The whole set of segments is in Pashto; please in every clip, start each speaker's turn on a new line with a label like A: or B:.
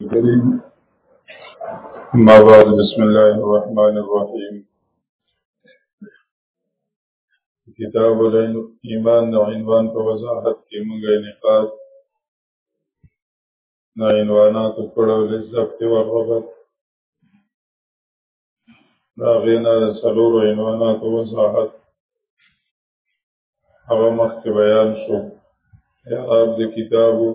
A: الكريم ما بعد بسم الله الرحمن الرحيم کتاب ایمان د عنوان په وضاحت کې موږ نقاط نه عنوانات کړو د ضبط او ربط دا غینا د سلور عنوانات او وضاحت هغه مخکې بیان شو یا د کتابو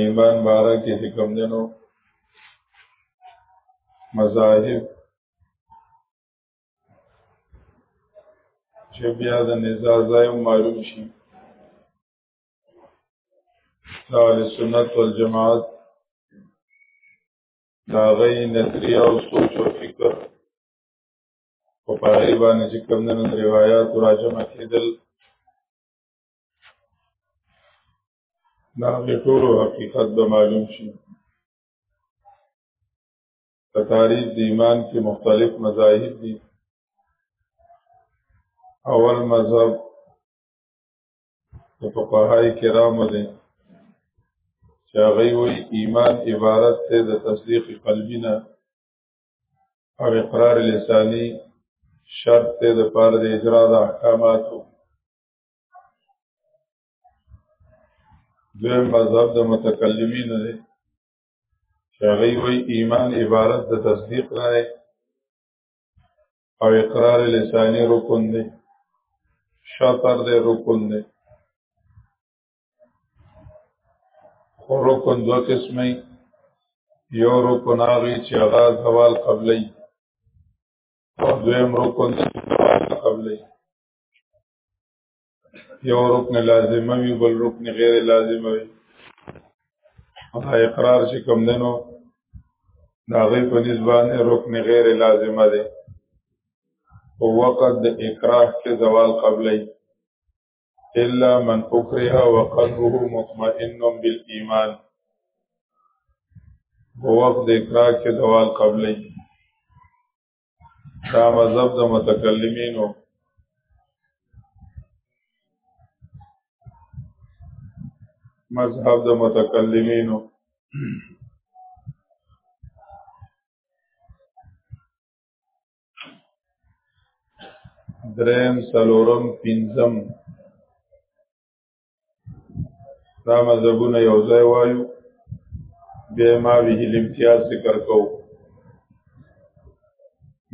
A: ایمان باره کې چې کوم دنو مذاهب چې بیا د نزاع ځای معلوم شي اهل سنت والجماعت دا غي نظریه او سوچ او فکر په پای باندې چې کوم دنو روایت راجمه کېدل دا هغه ټول حقیقت به معلوم شي په تاریخ د ایمان کې مختلف مذاهب دي اول مذهب د فقهای کرامو دی چې هغه وی ایمان عبارت ته د تصدیق قلبی نه او اقرار لسانی شرط ته د پاره د اجرا د احکاماتو دویم مذهب د متکلمین دی چې هغوی وایي ایمان عبارت د تصدیق نه دی او اقرار لسانی رکن دی شطر دی رکن دی خو رکن دوه قسمه یو رکن هغوی چې هغه زوال قبلی او دویم رکن دی زوال قبلی یو رکن لازمه وي بل رکن غیر لازمه وي دا اقرار چې کوم دنو دا غي په نسبت رکن غیر لازمه ده او وقت د اقرار کې زوال قبلې الا من اکره وقلبه مطمئن بالایمان په وخت د اقرار کې دوال قبلې دا مذهب د متکلمینو مذهب د متکلمینو درم سلورم پنځم دا مذهبونه یو ځای وایو بیا ما به الامتیاز ذکر کو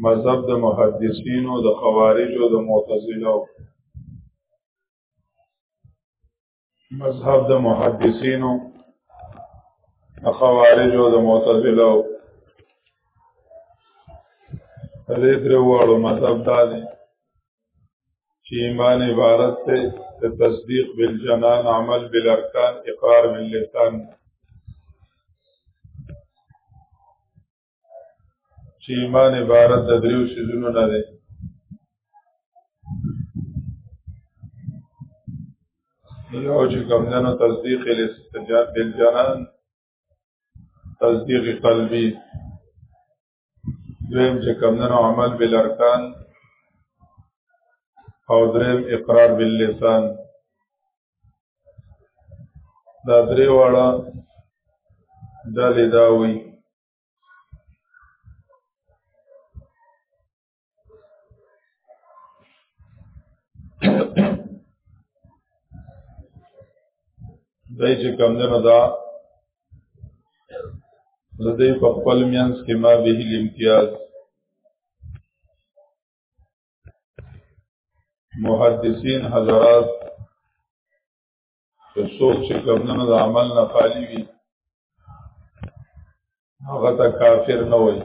A: مذهب د محدثینو د خوارجو د معتزلو مذهب د محدثینو د خوارجو د معتزلو دې درو واړو مذهب دا دی چې ایمان عبارت ته د تصدیق بالجنان عمل بالارکان اقرار باللسان چې ایمان عبارت د دریو شیزونو نه دی یو چې کوم دنو تصدیق بالجنان تصدیق قلبی دویم چې کمدن عمل بالارکان او دریم اقرار باللسان دا درې واړه ډلې دا وي دای چې کم نه دا د دې په خپل میانس کې ما به امتیاز محدثین حضرات چې څوک چې کمنو د عمل نه خالی وي هغه ته کافر نه وي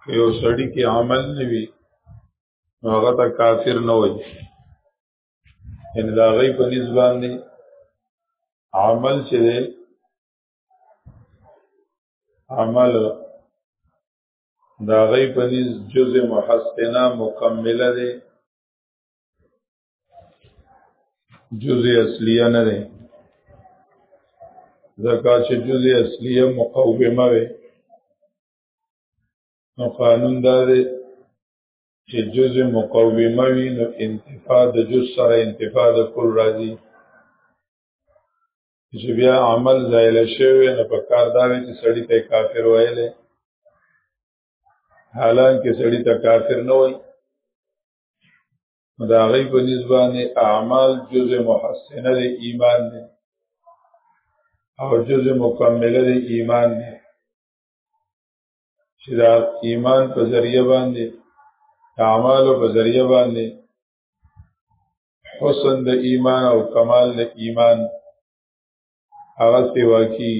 A: که یو سړی کې عمل نه وي هغه ته کافر نه وي ان دا غي په نسبت دی عمل چې دی عمل دا غي په نسبت جزء محسنه مکمله دی جز اصلیه نه ده ځکه چې جز اصلیه مقومه وي نو قانون دا دی چې جز مقومه وي نو انتفاع د جز سره انتفاع د کل راځي چې بیا عمل زایل شوی نه په کار دا وي چې سړی ته کافر وایلی حالانکه سړی ته کافر نه وایي دا غي په نسبانه اعمال جزء محسنه د ایمان دی او جزء مکمله د ایمان دی چې دا ایمان په ذریعہ باندې اعمال په ذریعہ باندې حسن د ایمان او کمال د ایمان هغه سیوا کی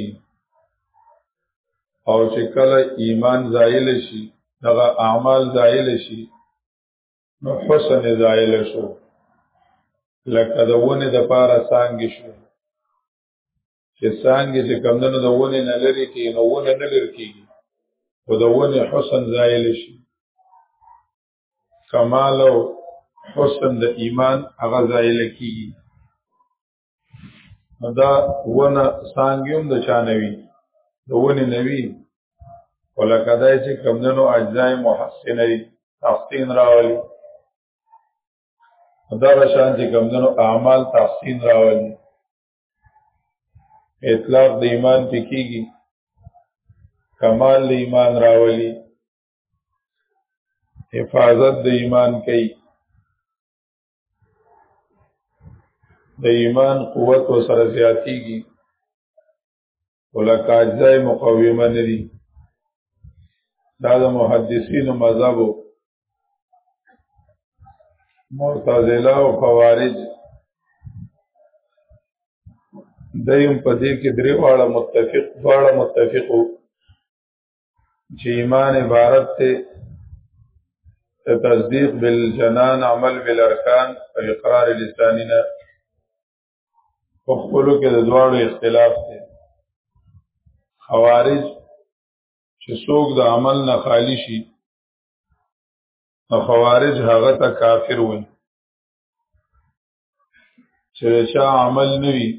A: او چې کله ایمان زایل شي دغه اعمال زایل شي نو حسن زائل شو لکه د ونې د پاره سانګې شو چې سانګې چې کمدنو د ونې نه لري کې نو ونه نه لري کېږي خو د ونې حسن زائل شي کمال او حسن د ایمان هغه زائل کېږي دا ونه سانګیوم د چانوي د ونې نوي ولکه دا چې کمدنو اجزای محسنه دي تحسین راولي دا شان چې کمدنو اعمال تحسین راولي اطلاق د ایمان پکېږي کمال د ایمان راولي حفاظت د ایمان کوي د ایمان قوت و سره زیاتیږي ولکه اجزای مقومه نه دي دا د محدثینو مذهب معتزله او خوارج دیم په دې کې درې واړه متفق واړه متفقو چې ایمان عبارت ته تصدیق بالجنان عمل بالارکان او اقرار لسانی نه په خپلو کې د دواړو اختلاف دی خوارج چې څوک د عمل نه خالی شي نو خوارج هغه ته کافر وایي چې چا عمل نوي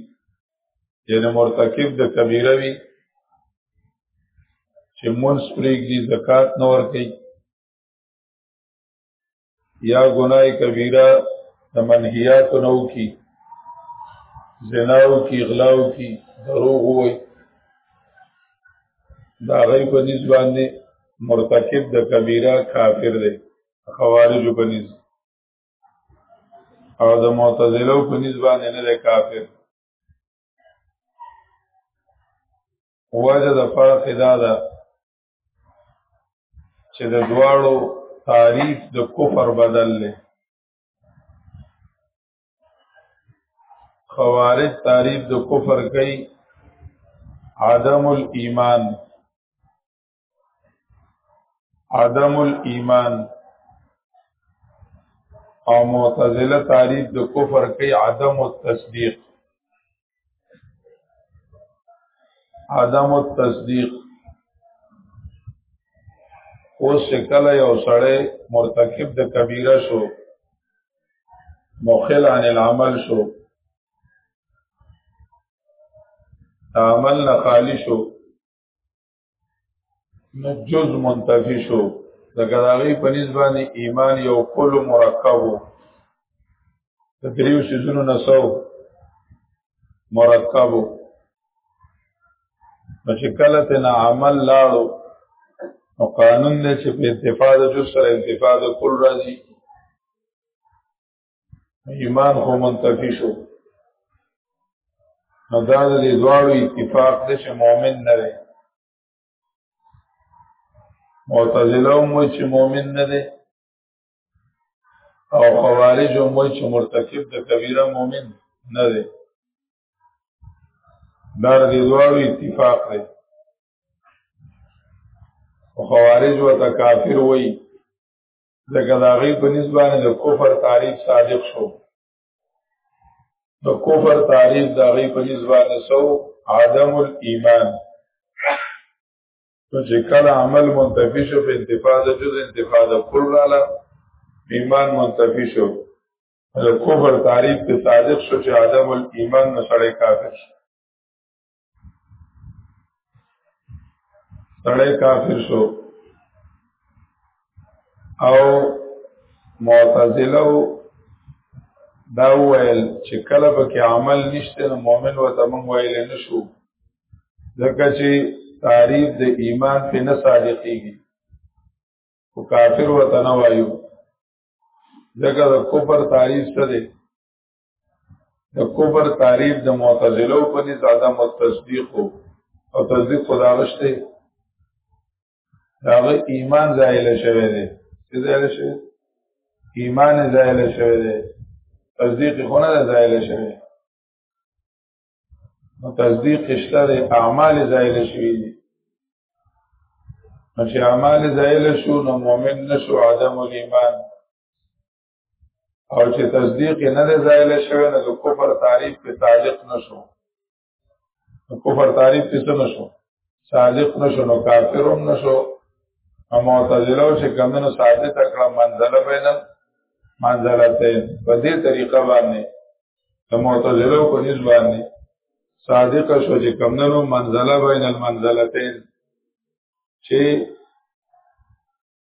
A: یعنی مرتکب د کبیره وي چې مونږ پرېږدي زکات نه ورکړي یا ګناي کبیره د منهیات نو کی زناو کی غلاو کی دروغ وای دا غي په نسبت باندې مرتکب د کبیره کافر دی خوارج په نسبت او د معتزله په نسبت نه ده کافر وجه د فرق دا ده چې د دواړو تعریف د کفر بدل لې خوارج تعریف د کفر کوي عدم الایمان عدم الايمان او معتزله تعریف د کفر کوي عدم التصدیق عدم التصدیق اوس شکل یو سړی مرتکب د کبیره شو مخل عن العمل شو عمل نه خالی شو نو جز منتفی شو لکه د هغې په نیز باندې ایمان یو کل مرکب و د دریو سیزونو نه سو مرکب و نو چې کله ته نه عمل لاړو نو قانون دی چې په انتفاع د جز سره انتفاع د کل راځي ایمان خو منتفی شو نو دا د دې دواړو اتفاق دی چې مؤمن نه دی معتزله هم وایي چې مؤمن نه دی او خوارج هم وایي چې مرتکب د کبیره مؤمن نه دی دا د دې دواړو اتفاق دی او خوارج ورته کافر وایي ځکه د هغې په نسبانه د کفر تعریف صادق شو د کفر تعریف د هغې په نسبانه سو عدم الایمان نو چې کله عمل منتفی شو په انتفاع د جز انتفاع د کل راله ایمان منتفی شو د کفر تعریف په صادق شو چې عدم الایمان نه سړی کافر شو سړی کافر شو او معتزله دا ویل چې کله به کې عمل نشته نو مؤمن وته مونږ ویل نه شو ځکه چې تعریف د ایمان په نه صادقېږي او کافر وته نه وایو ځکه د کفر تعریف څه دی د کفر تعریف د معتزله په نس عدم او تصدیق او تصدیق خدا غشته داغه ایمان زایل شوی دی چې زایل شوی ایمان زایل شوی دی تصدیق خو نه زایل شوی نو تصدیق اشته د اعمال زایل شوی دی چې اعمال زایل شو نو مؤمن نشو عدم الایمان او چې تصدیق نه دی زایل شوی نو د کفر تعریف په صادق نشو د کفر تعریف په څه نشو صادق نشو نو کافر هم نشو او معتزله چې کمنو ثابت کړه منزله بینن منزله ته په دې طریقه باندې د معتزله په نسبت باندې صادق شو چې کمنو منزله بین المنزلتین چې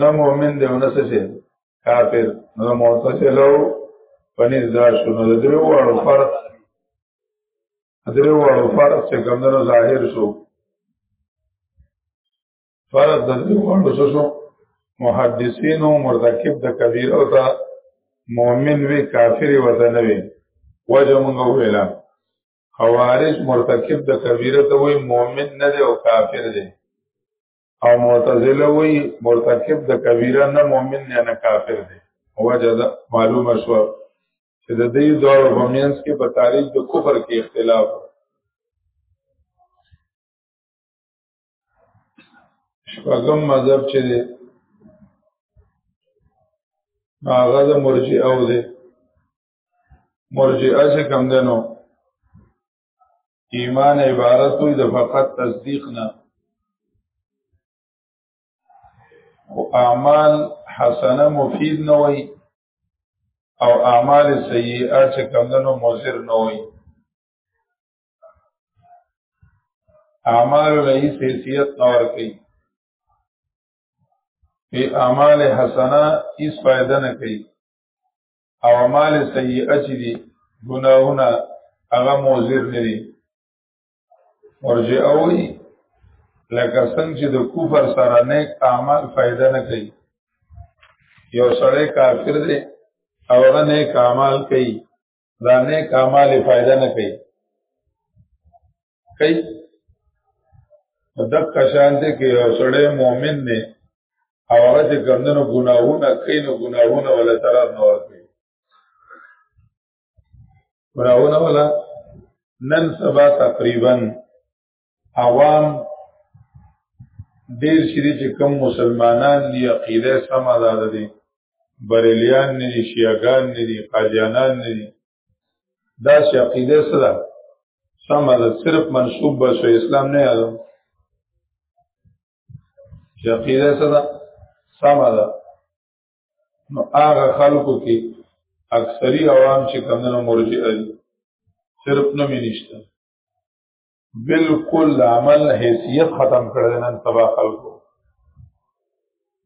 A: نه مؤمن دی او نه څه شي کافر نو معتزله په نزا شنو د درو واړو فرق درو واړو فرق چې ګمنو ظاهر شو فرق د درو واړو شو شو محدثین او مرتکب د کبیر او تا مؤمن وی کافر وته نه وی وجه مونږ ویلا خوارج مرتکب د کبیره ته وی مؤمن نه دی او کافر دی او معتزله وی مرتکب د کبیره نه مؤمن نه نه کافر دی او جزا معلومه شو چې د دې دور په مینس کې په تاریخ د کفر کې اختلاف شپږم مذهب چې دی هغه د مرجئه او دی مرجئه چې کم دنو ایمان عبارت وي د فقط تصدیق نه او اعمال حسنه مفید نه وي او اعمال سیئه چې کمندونو مضر نه وي اعمال له حیثیت نور کوي په اعمال حسنه هیڅ فائدہ نه کوي او اعمال سیئه چې دي ګناهونه هغه موزر نه دي مرجعه وي لکه څنګه چې د کفر سره نیک اعمال فائدہ نه کوي یو سړی کافر دی او هغه نیک اعمال کوي دا نیک اعمال فائدہ نه کوي کوي دک کشان دې کې یو سړی مؤمن دی او هغه چې ګندنو ګناهونه کوي نو ګناهونه ولا ترار نه ورته ګناهونه ولا نن سبا تقریبا عوام ډیر شری چې کم مسلمانان دی عقیده سم آزاد دي بریلیان نه دي شیعاګان نه دي قاضیانان نه دي دا چې عقیده سره سم ده صرف منسوب به شو اسلام نه یادو چې عقیده سره سم ده نو هغه خلکو کې اکثری عوام چې کمنو مرجئ دي صرف نه مینشته بالکل عمل حیثیت ختم کړل نن سبا خلکو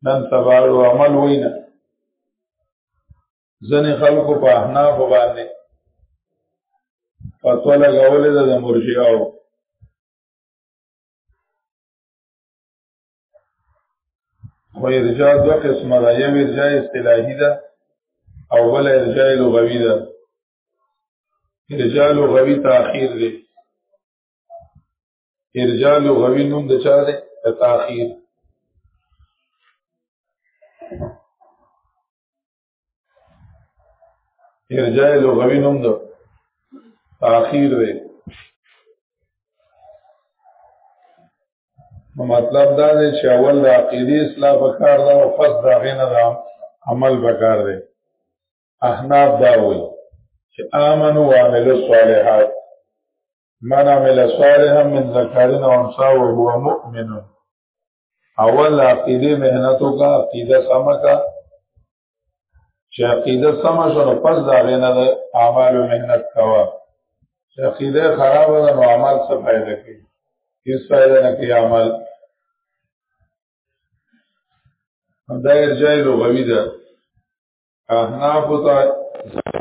A: نن سبا عمل وینا ځنې خلکو په احناف باندې فتوا لګولې ده د مرجعو خو ارجاع دوه قسمه ده یو ارجاع اصطلاحي ده او بل ارجاع لغوي ده ارجاع لغوي تاخير دی ارجاع لغوي نوم د چا دی د تاخير ارجاء لغوی نوم ده تاخیر ده نو مطلب دا دی چې اول د عقیدې اصلاح پکار ده او پس د هغې نه د عمل پکار دی احناف دا وایي چې آمنو وعملو صالحات من عمل صالحا من ذکرین و انسا و هو مؤمن اول عقیده مهنتو کا عقیده سما کا چې عقیده سما شو نو پس دا غنه د اعمال او مهنت کوا چې عقیده خراب ده نو عمل څه فائدہ کوي هیڅ فائدہ نه کوي عمل دا ارجای لغوی ده احناف ته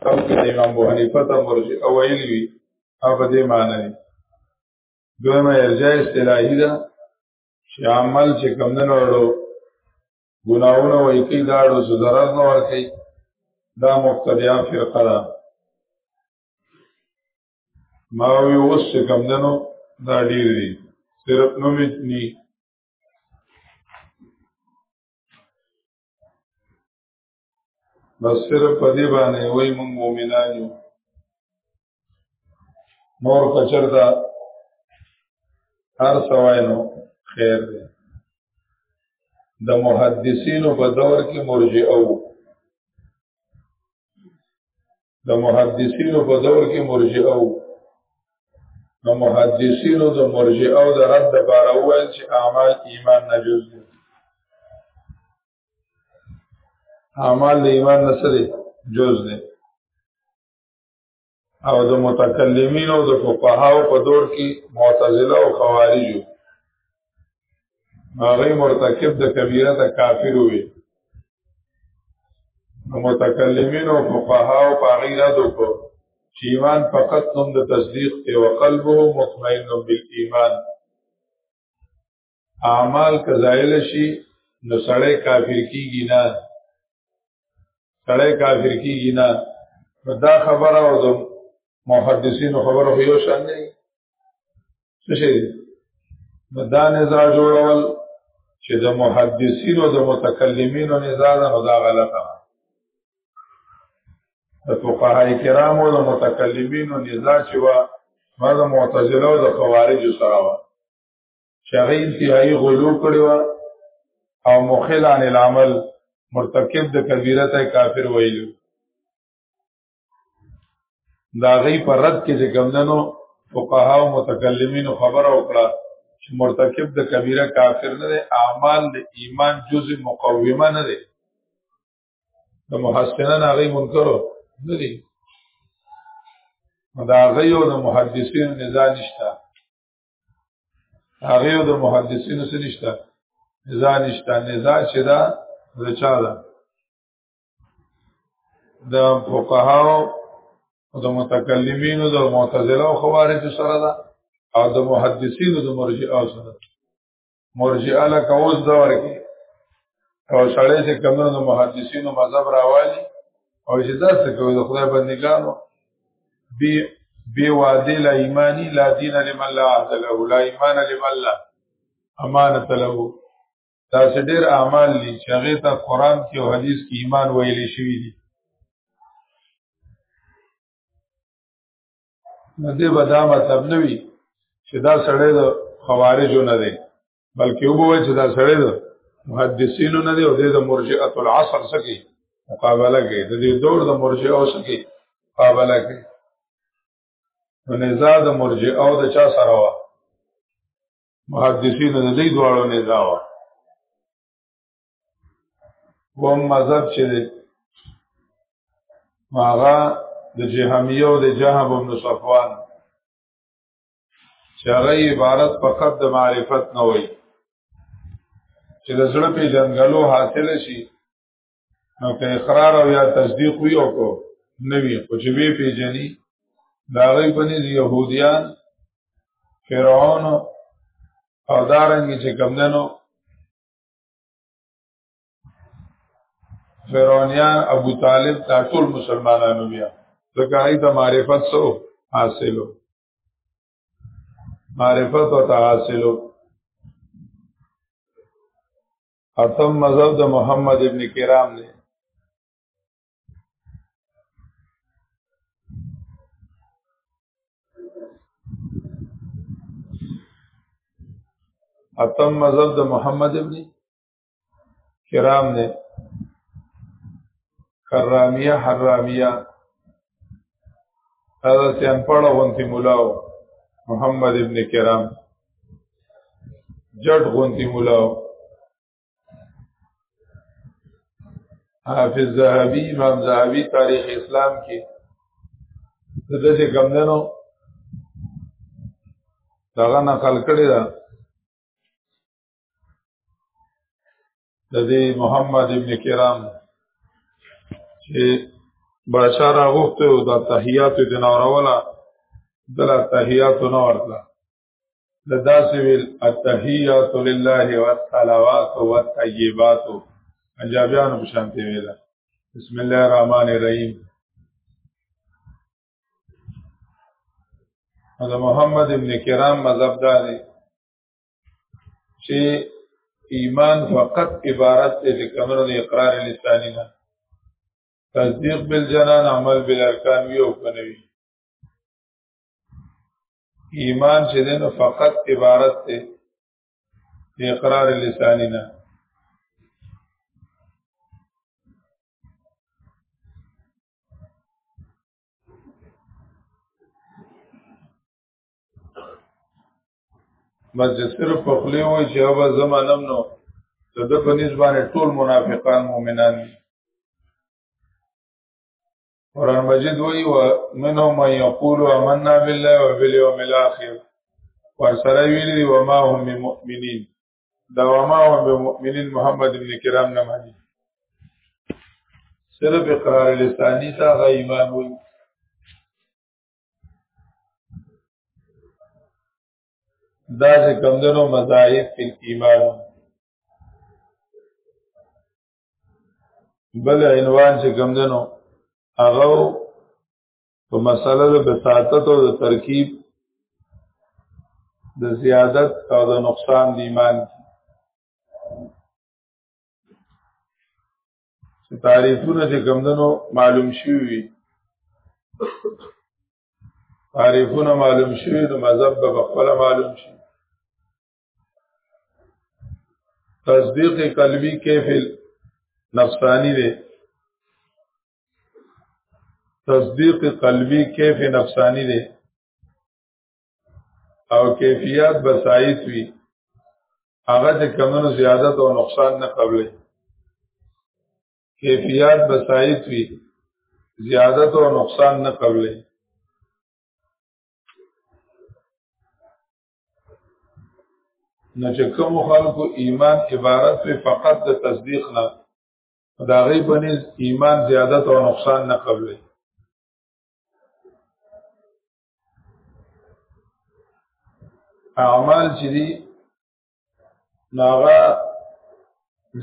A: او کې امام ابو حنیفه ته مرجع او ویلی وی او په دې معنی دویمه ارجای اصطلاحی ده چې عمل چې کم نه وړو ګناونه وای کوي دا ډو ضرر نه ور کوي دا مبتدیان فرقه ده ما وی اوس چې کم نه نو دا ډیر دي صرف نو متنی بس صرف په دې باندې وای موږ مؤمنان یو نور کچرتا هر سوای نو خیر دی د محدثینو په دور کې مرجئه او د محدثینو په دور کې مرجئه او نو محدثینو د مرجئه او د رد لپاره وایي چې اعمال ایمان نه جز دي اعمال د ایمان نسره جز دی او د متکلمین او د فقهاو په دور کې معتزله او خوارج هغه مرتکب د کبیره ته کافر وي متکلمین او فقهاو په هغه رد وکړو چې ایمان فقط نوم د تصدیق دی او قلبه مطمئن بالایمان اعمال کزایل شي نو سړی کافر کیږي نه سړی کافر کیږي نه نو دا خبره او د محدثینو خبره خو یو شان دی څه شي نو دا نزاع جوړول چې د محدثینو د متکلمینو نزاع ده نو دا غلطه ده د فقهای کرامو د متکلمینو نزاع چې وا ما د معتزله او د خوارج سره وا چې هغه انتهایی غلو کړی و او مخلان العمل مرتکب د کبیره ته کافر ویلو دا غي پر رد کې چې ګمندنو فقها او متکلمین خبر او کړه چې مرتکب د کبیره کافر نه دی اعمال د ایمان جز مقومه نه دی د محسنن هغه منکرو نه دی دا غيو د محدثین نزا نشتا هغه د محدثینو سره نشته نزاع نشته نزاع چې دا رچا ده د فقهاو او د متکلمینو د معتزله او خوارج سره ده او د محدثینو د مرجئه سره مرجئه له کوز دا ورکی او سړی چې کمنو د محدثینو مذهب راوالي او چې دا څه کوي د خدای بندګانو بی بی وادی لا ایمانی لا دین لمن لا عهد له لا ایمان لمن لا امانت له دا څه ډیر اعمال دي چې هغه ته قران کې او حدیث کې ایمان ویل شوی دي نو دې به دا مطلب نه وي چې دا سړی د خوارجو نه دی بلکې وبوي چې دا سړی د محدثینو نه دی او د مرجئه العصر سکی مقابله کوي د دې دور د مرجئه او سکی مقابله کوي نو نزاع د مرجئه او د چا سره وا محدثینو د دې دواړو نزاع وا کوم مذهب چې دی هغه د جهمیه او د جهم بن صفوان چې هغه عبارت فقط د معرفت نه وایي چې د زړه په جنګلو حاصل شي نو که اقرار او یا تصدیق وی او کو نوی خو چې به پیژني دا غي بني يهوديان فرعون او دارنګ چې کمندنو فرعونیان ابو طالب دا ټول مسلمانانو بیا ځکه هغه ته معرفت سو حاصلو معرفت او حاصلو اتم مذهب د محمد ابن کرام دی اتم مذهب د محمد ابن کرام نه کرامیه حرامیه هذا سیان پڑا غنتی ملاو محمد ابن کرام جټ غنتی ملاو حافظ زهبی امام زهبی تاریخ اسلام کې د دې کمندنو دغه نقل کړی دا د دې محمد ابن کرام چې بادشاہ راغوښته او د تحیات د نورولا دلا تحیات نو ورکړه لدا سویل التحیات لله والصلوات والطیبات پنجابیانو په شان دی ویلا بسم الله الرحمن الرحیم دا محمد ابن کرام مذهب دا دی چې ایمان فقط عبارت دی چې کمنو د اقرار لسانی نه تصدیق بالجنان عمل بالارکان وی او کنوی ایمان چې دنو فقط عبارت ته اقرار لسانی نه بس چې صرف په خلی وای چې هغه زمانم نو د د په نسبانه ټول منافقان مؤمنان دي قرآن مجید وی و منو من یقول امنا بالله و بالیوم الاخر ورسره ویلی و ما هم بمؤمنین دا و ما هم بمؤمنین محمد ابن کرام نه مانی صرف اقرار لسانی تا غ ایمان وی دا چې کمدنو مذاهب فی ایمان بل عنوان چې کوم دنو هغه په مسله د بساطت او د ترکیب د زیادت او د نقصان د ایمان چې تعریفونه چې کوم دنو معلوم شوي تعریفونه معلوم شوي د مذهب په خپل معلوم شي تصدیق قلبی کیف نفسانی دی تصدیق قلبی کیف نفسانی دی او کیفیات بسایت وی هغه چې کمونو زیادت او نقصان نه قبلې کیفیات بسایت وی زیادت او نقصان نه قبلې نو چې کوم خلکو ایمان عبارت وي فقط د تصدیق نه دا غي بنز ایمان زیادت او نقصان نه قبلې اعمال چې دي ناغه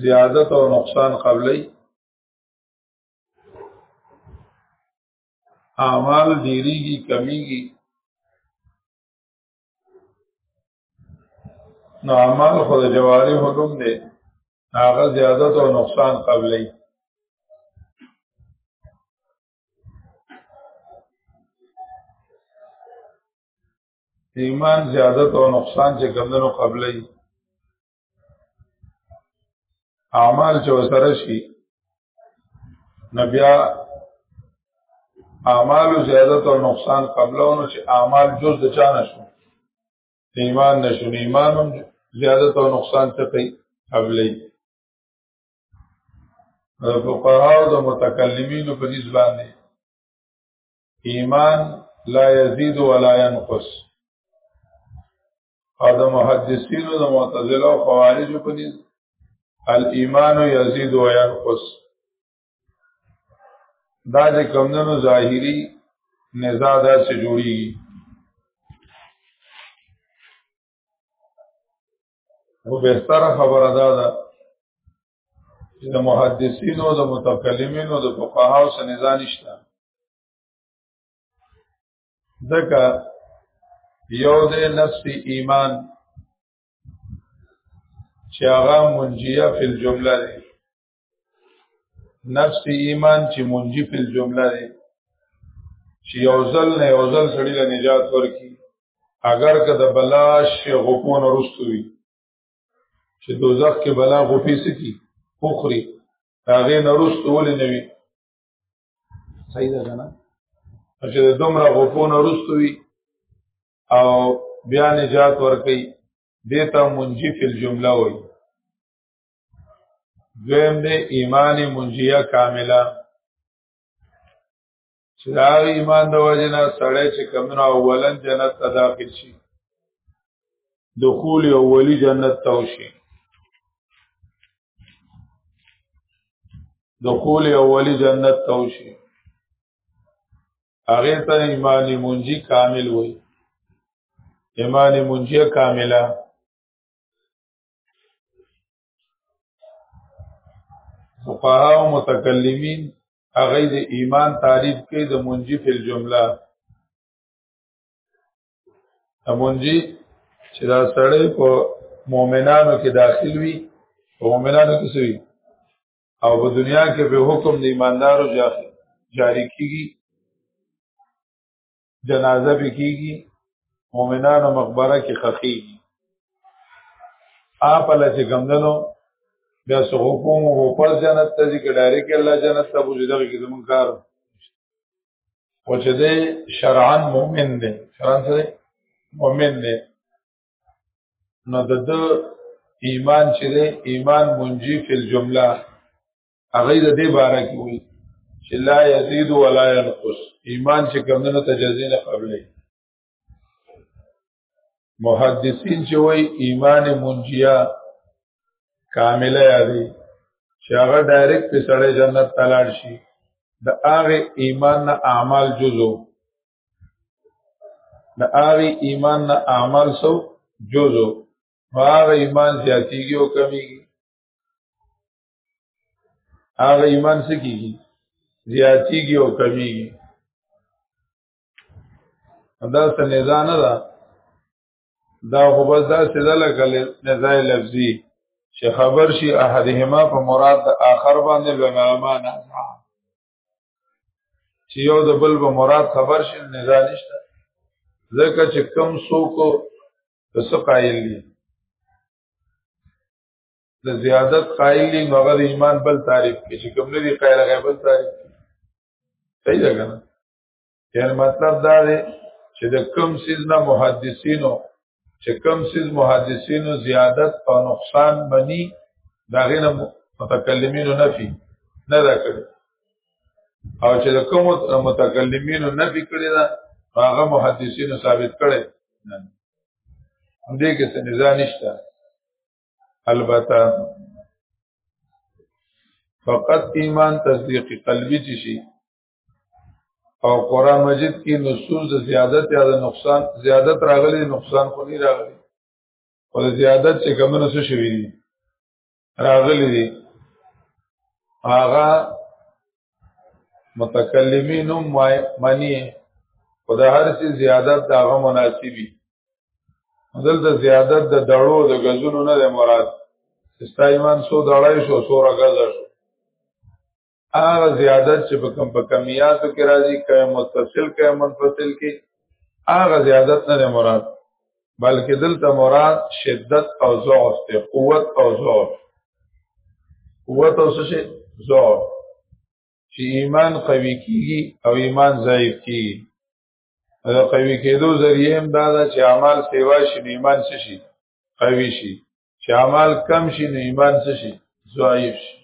A: زیادت او نقصان قبلې اعمال ډیریږي کمیږي نو عمل خو د جواری حکم دی هغه زیادت او نقصان قبلی ایمان زیادت او نقصان چې کمدنو قبلی اعمال چې وسره شي نبیا اعمال زیادت او نقصان قبلونو چې اعمال جز د چا نشو ایمان نشو ایمان هم زیادت او نقصان ته کوي قبلې فقها او د متکلمینو په نسبت باندې ایمان لا یزيد ولا ينقص او د محدثین او د معتزله او خوارج په نس الايمان يزيد وينقص دا د کمندونو ظاهری نزاع دا سه جوړي او بهتره خبره دا ده چې د محدثین او د متکلمین او د فقهاو سره نزاع نشته ځکه یو د نفس ایمان چې هغه منجیه فی الجمله دی نفس ایمان چې منجی فی الجمله دی چې یو ځل نه یو ځل سړی له نجات ورکی اگر که د بلا شی غپون رستو وي چې دوزخ کې بلا غپی سکی پوخری هغه نرستو ولې نه وي صحیح ده کنه چې دومره غوپونه رستوي او بیا نجات ورکي دیتا منجی فی الجمله وي دویم دی ایمان منجیه کامله چې دا ایمان د وجنه سړی چې کمنو اولن جنت ته داخل شي دخول اولی جنت توشی دخول اولی جنت توشی اغیر تا ایمان منجی کامل وی ایمان منجی کاملہ فقها او متکلمین هغه د ایمان تعریف کوي د منجی فی الجمله امونجی چې دا سړی په مؤمنانو کې داخل وي په مؤمنانو کې سوي او په دنیا کې به حکم د ایماندارو جاری کیږي جنازه به کیږي مؤمنانو مقبره کې خخیږي اپ الله چې ګمندنو بیا سغو کوم او پر جنت ته ذکر ډایرک الله جنت ته بوجي دغه کې زمون کار او چې د شرعن مؤمن دی شرعن څه دی مؤمن دی نو د د ایمان چې دی ایمان منجی فی الجمله هغه د دې باره کې وایي چې لا یزيد ولا ينقص ایمان چې کمنو تجزین قبلې محدثین چې وای ایمان منجیا کامله یادی چې هغه ډایرکټ په سړی جنت تلاړ شي د هغه ایمان نه اعمال جزو د هغه ایمان نه اعمال سو جزو هغه ایمان زیاتیږي او کمیږي هغه ایمان څه کیږي زیاتیږي او کمیږي دا څه نزا نه ده دا خو بس دا څه ده لکه نزا لفظي چې خبر شي احدهما په مراد د آخر باندې به معما نه چې یو د بل په مراد خبر شي نزا نشته ځکه چې کم څوک پس قائل دي د زیادت قائل دي نو هغه ایمان بل تعریف کې چې کوم لري قائل هغه بل تعریف صحیح ده کنه یعنی مطلب دا دی چې د کم سیز نه محدثینو چې کم سیز محدثینو زیادت او نقصان منی دا غینه متکلمینو نفي نه دا کړی او چې د کوم متکلمینو نفي کړی دا هغه محدثینو ثابت کړي نه هم دې کې څه نزان نشته البته فقط ایمان تصدیق قلبی چی شي او قران مجید کې نصوص د زیادت یا د نقصان زیادت راغلي نقصان خو نه راغلي او د زیادت چې کمونه څه شوی دي راغلي دي هغه متکلمین هم معنی خدا هر څه زیادت دا غو مناسبي دلته زیادت د دړو د غزونو نه مراد ستا ایمان سو دړای شو سو راګزر شو هغه زیادت چې په کم په کمیاتو کې راځي کای متصل کای منفصل کې هغه زیادت نه مراد بلکې دلته مراد شدت او ضعف ته قوت او ضعف قوت او څه شي ضعف چې ایمان قوي کیږي او ایمان ضعیف کیږي دا قوي کېدو ذریعہ هم دا ده چې اعمال سیوا شي ایمان څه شي قوي شي چې اعمال کم شي نو ایمان څه شي ضعیف شي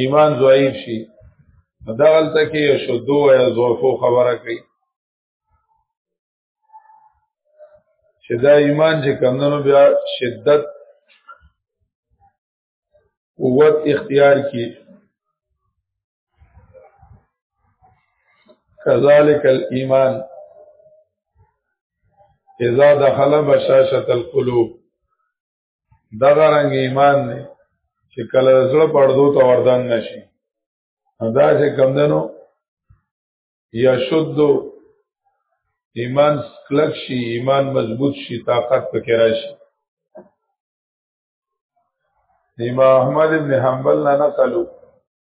A: ایمان ضعیف شي دا غلطه کې یو شدو یا ضعفو خبره کوي چې دا ایمان چې کمندونو بیا شدت قوت اختیار کی كذلك الإيمان اذا دخل بشاشة القلوب دغه رنګ ایمان دی چې کله زړه پردو ته وردان نشي دا چې کم دنو یا شد ایمان کلک شي ایمان مضبوط شي طاقت پکې راشي امام احمد ابن حنبل نه نقلو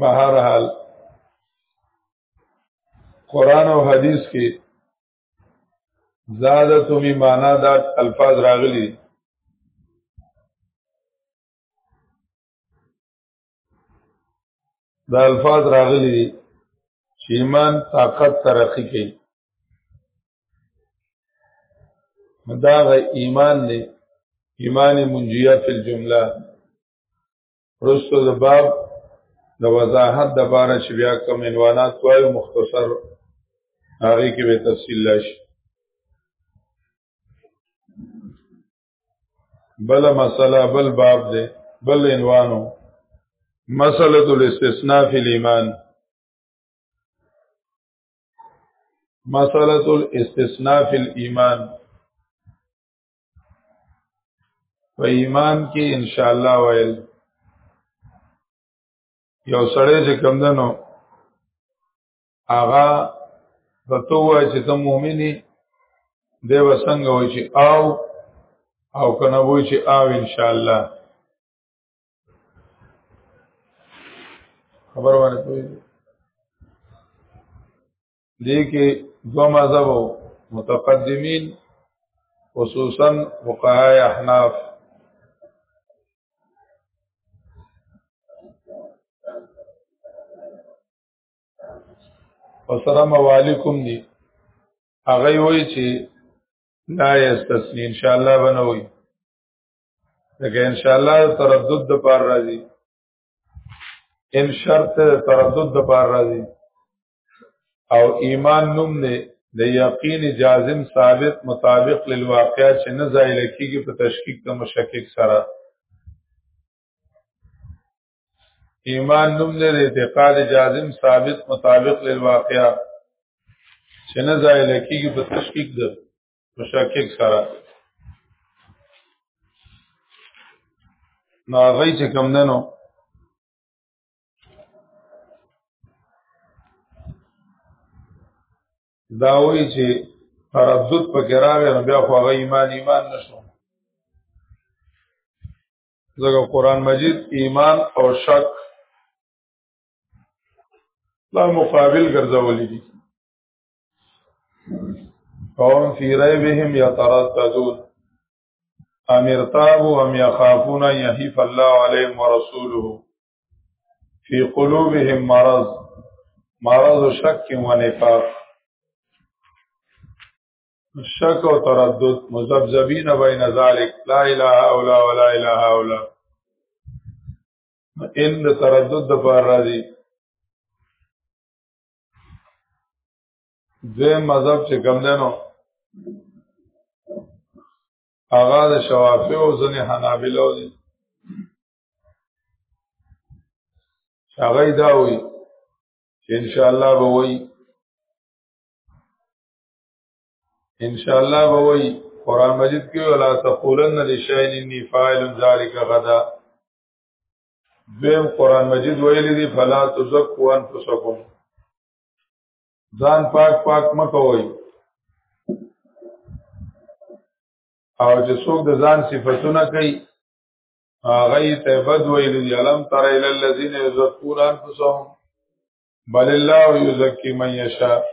A: بهر حال قران او حدیث کې زادت می معنا دا الفاظ راغلي دا الفاظ راغلي چې ایمان طاقت ترقی کوي دا غ ایمان دی ایمان منجیه فی الجمله رستو د باب د وضاحت د باره چې بیا کوم عنوانات وایو مختصر هغه کې به تفصیل لاشي بل مسله بل باب دی بل عنوانو مسله الاستثناء فی الايمان مسله الاستثناء فی الايمان په ایمان کې ان شاء الله ویل یو سړی چې کم دنو هغه په تو وای چې ته مؤمنی دی وسنګ وای چې او او کنه وای چې او ان شاء الله خبر باندې پوهیږي دې کې دو مذهب متقدمین خصوصا فقهای احناف وسره موالیکم دي هغه وایي چې لا یستثنی ان شاء الله بنوي لکه ان شاء الله تردد د پار راځي ان شرط تردد د پار راځي او ایمان نوم دی د یقین جازم ثابت مطابق للواقع چې نه زایل کیږي په تشکیک د مشکک سره ایمان نوم دی د اعتقاد جازم ثابت مطابق للواقع چې نه زایل کیږي په تشکیک د مشکک سره نو هغه چې کم دنو دا وایي چې تردد په کراوی نو بیا خو هغه ایمان ایمان نشو ځکه قران مجید ایمان او شک لا مقابل ګرځولې دي قوم فی ریبهم یترددون امرتابو ام یخافون یحیف الله علیهم ورسوله فی قلوبهم مرض مرض و شک و نفاق شک و تردد مزبزبین بین ذالک لا الہ اولا ولا الہ اولا ان د تردد د پار راځي دوی مذهب چې کم دنو هغه د شوافی او ځنې حنابلو دي هغه دا وی چې ان شاء الله به وی ان شاء الله به وی قران مجید کې ولا تقولن لشین انی فاعل ذلک غدا دویم قران مجید ویل دي فلا تزکو انفسکم ځان پاک پاک مکوئ او چې څوک د ځان صفاتونه کوي هغه ته بد ویل دي علم تر ال الذين يزكون انفسهم بل الله يزكي من يشاء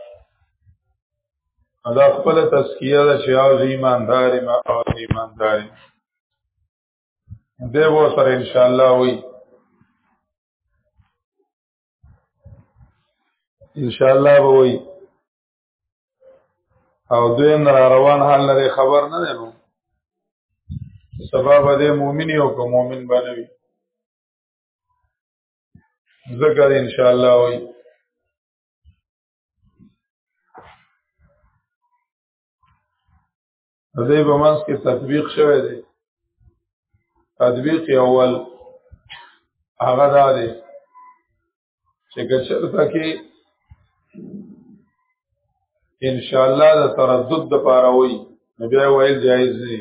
A: ادا خپل تزکیه د شیاو ایماندار ما او ایماندار دی وو سره ان شاء الله وي ان شاء الله به وي او دویم را روان حال لري خبر نه دی نو سبب د مؤمن یو کو مؤمن باندې وي ذکر ان شاء الله وي دې په منځ کې تطبیق شوه دی تطبیق اول هغه دا دی چې کچرته کې ان شاء الله د تردد د پاره وي نبي ویل جایز دي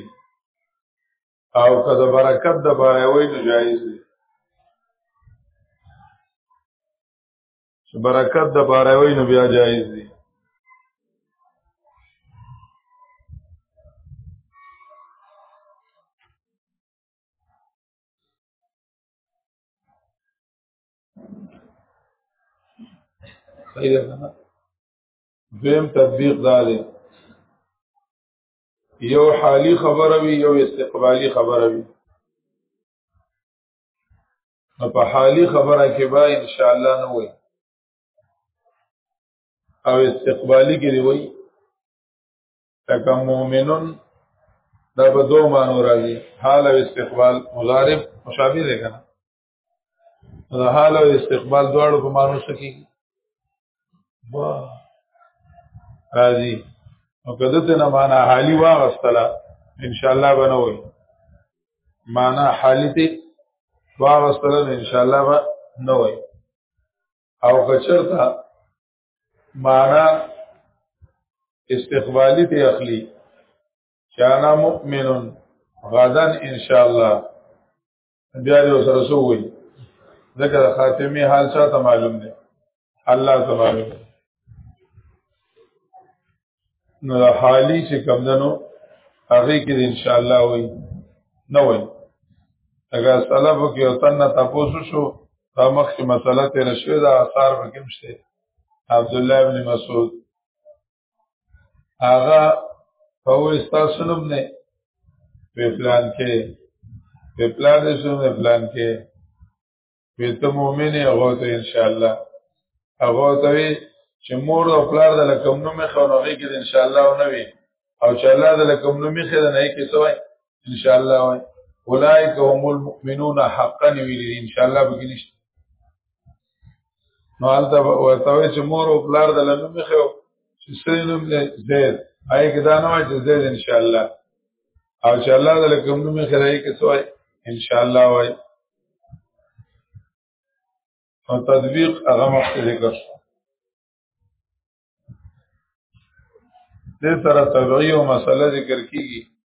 A: او که د برکت د پاره وي نو جایز دي چې برکت د پاره وي نو بیا جایز دي صحیح ده کنه دویم تطبیق دا دی یو حالی خبره وی یو استقبالی خبره وی نو په حالی خبره کې به ان شاء الله نه وای او استقبالی کې دی وای تک مؤمنون دا په دوه معنی راځي حال او استقبال مضارب مشابه دی کنه دا حال او استقبال دواړو په مانو سکی وا راځي او کده ته نه معنا حالي واغستله ان شاء الله بنوي معنا حالي ته واغستله ان شاء الله به نه وي او کچرتا معنا استقبالی ته اخلي چانا مؤمن غدا ان شاء الله بیا دې سره سو وي ځکه د خاتمه حال چاته معلوم دی الله ته معلوم دی نو د حالي چې کم دنو هغه کې ان شاء الله وي نه وي اگر سلف کې او تنه تاسو شو دا مخکې مسله تیر شوې ده آثار به کوم شته عبد الله ابن مسعود هغه په وستا سنوم نه په پلان کې په پلان دې سنوم نه پلان کې په ته مؤمن یې هغه ته ان شاء الله هغه ته وی چې مور او پلار د لکم نوم خو هغه کې ان شاء الله او نوي او چې الله د لکم نوم خې نه کې سوای ان شاء الله وای اولائک هم المؤمنون حقا ویل ان شاء الله به نشته نو حالته ورته چې مور او پلار د لنو مخه چې سینم دې زید آی کدا نه وای چې زید ان شاء الله او چې الله د لکم نو مخه راي کې سوای ان شاء الله وای او تطبیق هغه مخکې ذکر شو دې سره تبعی او مسله ذکر کیږي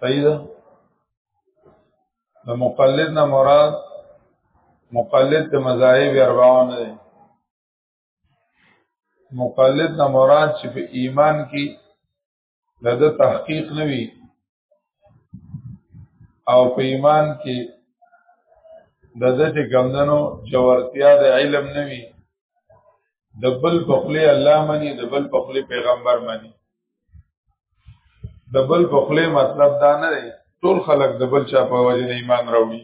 A: صحیح ده د مقلد نه مراد مقلد د مذاهب اربعه نه دی مقلد نه مراد چې په ایمان کې نه د تحقیق نه وي او په ایمان کې د د چې ګمدنو جوړتیا د علم نه وي د بل په خلی الله مني د بل په خلی پیغمبر مني د بل په خلی مطلب دا نه دی ټول خلک د بل چا په وجه نه ایمان راوړي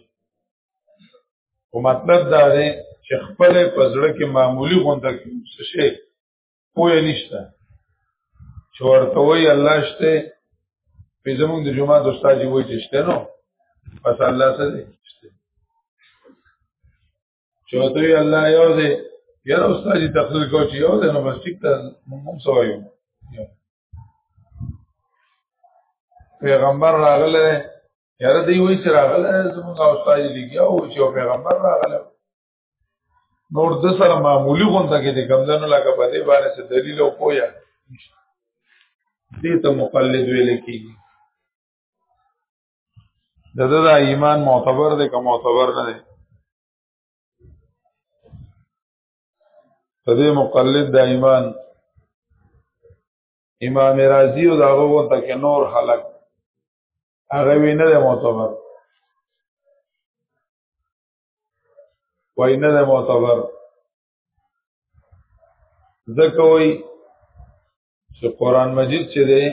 A: او مطلب دا دی چې خپل پزړه کې معمولی غونډه کې شي پوهه نشته چې ورته وایي الله شته په زمونږ د جمعه د استاد یې وایي چې شته نو پس الله څه دی شته چې ورته وایي الله یو دی یاره استاد یې تقریر کوي چې یو دی نو بس ټیک ده موږ څه وایو پیغمبر راغله یاره دی وایي چې راغله زمونږ استاد یې لګیا او چې پیغمبر راغله نور د سره معمولی غونډه کې د کمزنو لکه په دې باندې څه دلیل او پویا دې ته مقلد ویل کېږي د دا, دا ایمان معتبر دی که معتبر نه دی په دې مقلد د ایمان امام رازی او داغه وته کې نور خلق هغه وینه د معتبر وای نه ده معتبر ځکه وای چې قران مجید چې دی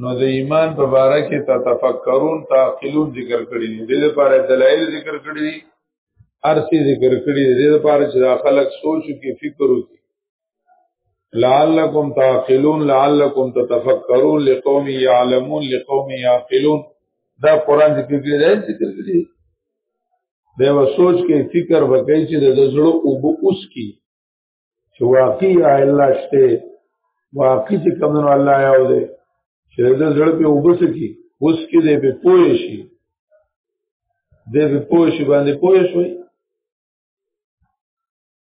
A: نو د ایمان په باره کې تتفکرون تعقلون ذکر کړی دی د لپاره دلایل ذکر کړی دی ارسی ذکر کړی دی د لپاره چې خلک سوچ او کې فکر وکړي لعلکم تعقلون لعلکم تتفکرون لقوم یعلمون لقوم یعقلون دا قران ذکر کړی دی ذکر کړی دی دا و سوچ کې فکر وکړي چې د زړه او بو اوس کی چې واقعي الله شته واقعي چې کوم نو الله یو دی چې د زړه په وبس کی اوس کې دې په پوي شي دې په پوي شي باندې پوي شوی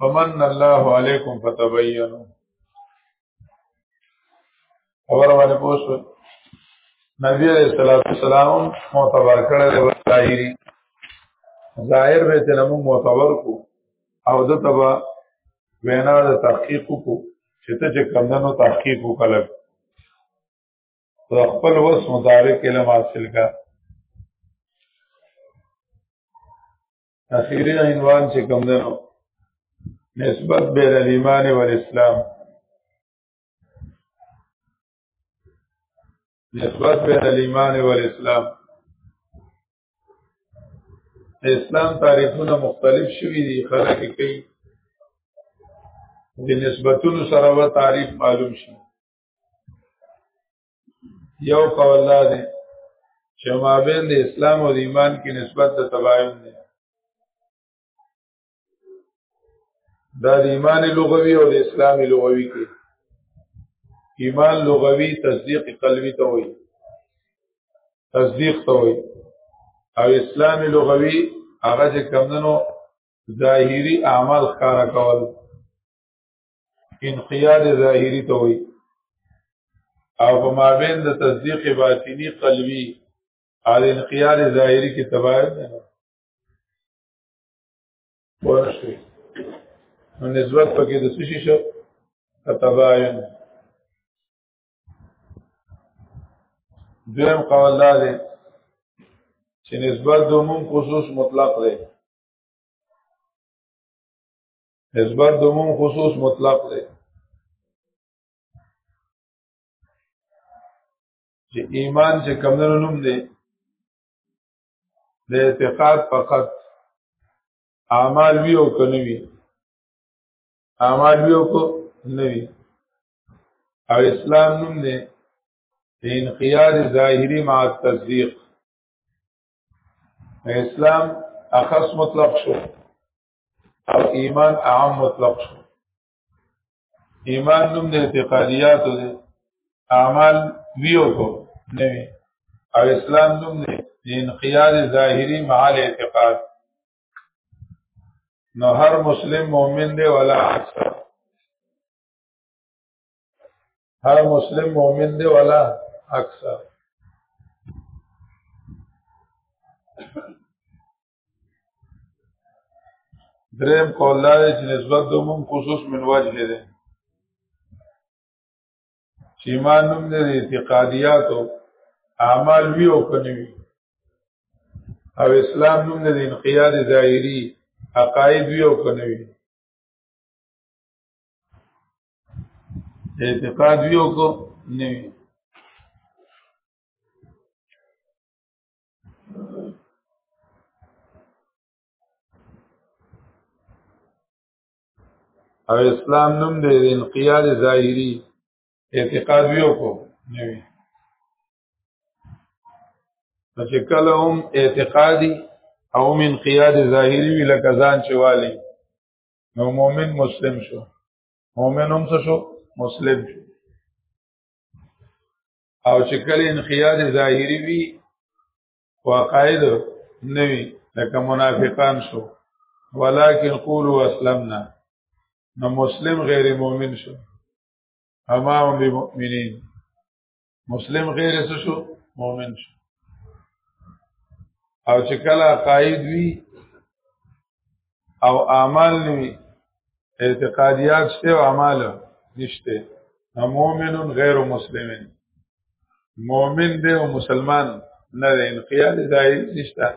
A: فمن الله علیکم فتبینو خبر باندې پوښتنه نبی علیہ الصلوۃ والسلام معتبر کړل دی ظاهری ظاهر به ته موږ معتبر کو او د تبا وینا د تحقیق کو چې ته چې کمندونو تحقیق وکړل خپل وس مطابق علم حاصل کا اخیری عنوان چې کوم دی نو نسبت بین الایمان والاسلام نسبت بین الایمان والاسلام اسلام تعریفونه مختلف شوي دي خلک کوي د نسبتونو سره و تعریف معلوم شي یو قول دا دی چې ما بین د اسلام او د ایمان کې نسبت د تباین دی دا د ایمان لغوي او د اسلام لغوي کې ایمان لغوي تصدیق قلبي ته وایي تصدیق ته وایي او اسلام لغوي هغه چې کمندنو ظاهري اعمال ښکارا کول انقیاد ظاهری ته وي او په مابین د تصدیق باطینی قلبی او انقیاد ظاهری کې تباین نه ورشي نو نسبت پکې د سشي شو تباین دویم قول دا دی چې نسبت د عموم خصوص مطلق دی اثبات د عموم خصوص مطلق دی چې ایمان چې کمنو نوم دی د اعتقاد فقط اعمال وی او کنوي اعمال وی او کو نوي او اسلام نوم دی د انقیاد ظاهری مع تصدیق اسلام اخص مطلق شو او ایمان عام مطلق شو ایمان نوم د اعتقادیات او اعمال ویو کو نه او اسلام نوم دی د انقیاد ظاهری مع الاعتقاد نو هر مسلم مؤمن دی ولا عکس هر مسلم مؤمن دی ولا عکس دریم قول دا دی چې نسبت د عموم خصوص من وجه دی چې ایمان نوم دی د اعتقادیاتو اعمال وی او کنه وی او اسلام نوم دی د انقیاد ظاهری عقاید وی او کنه وی اعتقاد وی او کو نه وی او اسلام نوم دی د انقیاد ظاهری اعتقاد یو کو نوی چې کله هم اعتقادي او هم انقیاد ظاهری وی لکه ځان چوالی نو مؤمن مسلم شو مؤمن هم څه شو مسلم شو او چې کله انقیاد ظاهری وي وقاید نوی لکه منافقان شو ولكن قولوا اسلمنا نو مسلم غیر مؤمن شو اما هم بمؤمنین مسلم غیر څه شو مؤمن شو او چې کله قائد وی او اعمال نوی اعتقادیات شته او اعمال نشته مؤمن غیر مسلم مؤمن دی او مسلمان نه دی انقیاد ځای نشته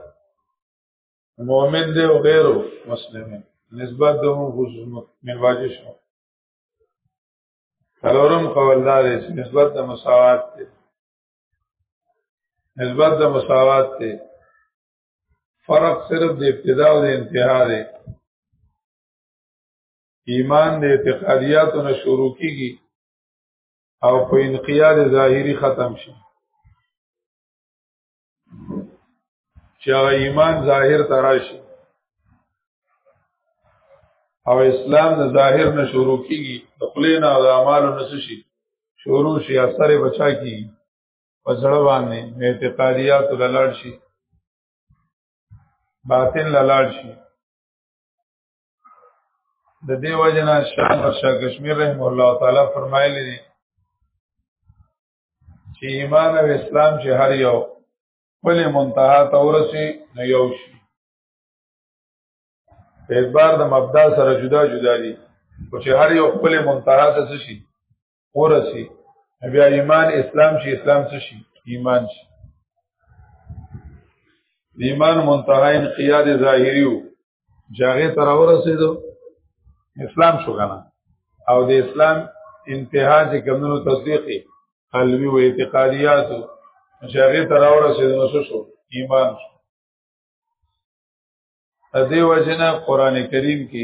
A: مؤمن دی او غیر مسلم نسبت د خصوص من واجب شو څلورم قول دا دی چې نسبت د مساوات دی نسبت د مساوات دی فرق صرف د ابتدا او د انتها دی ایمان د اعتقادیاتو نه شروع کیږي او په انقیاد ظاهری ختم شي چې ایمان ظاهر تراشي او اسلام د ظاهر نه شروع کیږي د خلینا او د اعمالو نه شي شروع شي اثر بچا کیږي په زړه باندې اعتقادیات لاله شي باطن لاله شي د دې وجنا شان او شاه کشمیر رحم الله تعالی فرمایلی دي چې ایمان او اسلام چې هر یو خپل منتها ته ورسي نو یو شي په اعتبار د مبدا سره جدا جدا دي او چې هر یو خپل منتها ته شي ورسی بیا ایمان اسلام شي اسلام څه شي ایمان شي د ایمان منتها انقیاد ظاهری وو جاغه تر ورسېدو اسلام شو کنه او د اسلام انتها چې کمونو تصدیقي قلبي او اعتقادیات جاغه تر ورسېدو نو شو ایمان شو ا دې وجنه قران کریم کې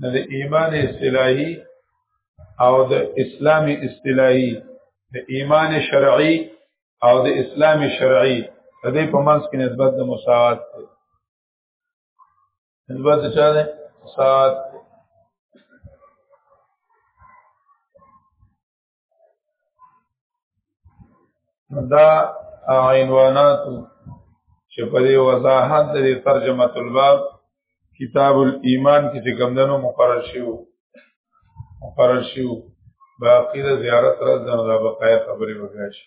A: نو د ایمان اصطلاحي او د اسلام اصطلاحي د ایمان شرعي او د اسلام شرعي د دې په منځ کې نسبت د مساوات دی نسبت د چا دی مساوات دا عنوانات چې په دې وضاحت د ترجمه الباب کتاب الایمان کې چې کمندونو مقرر شیو مقرر شیو باقی د زیارت را ځنه د بقای خبرې وکړي شي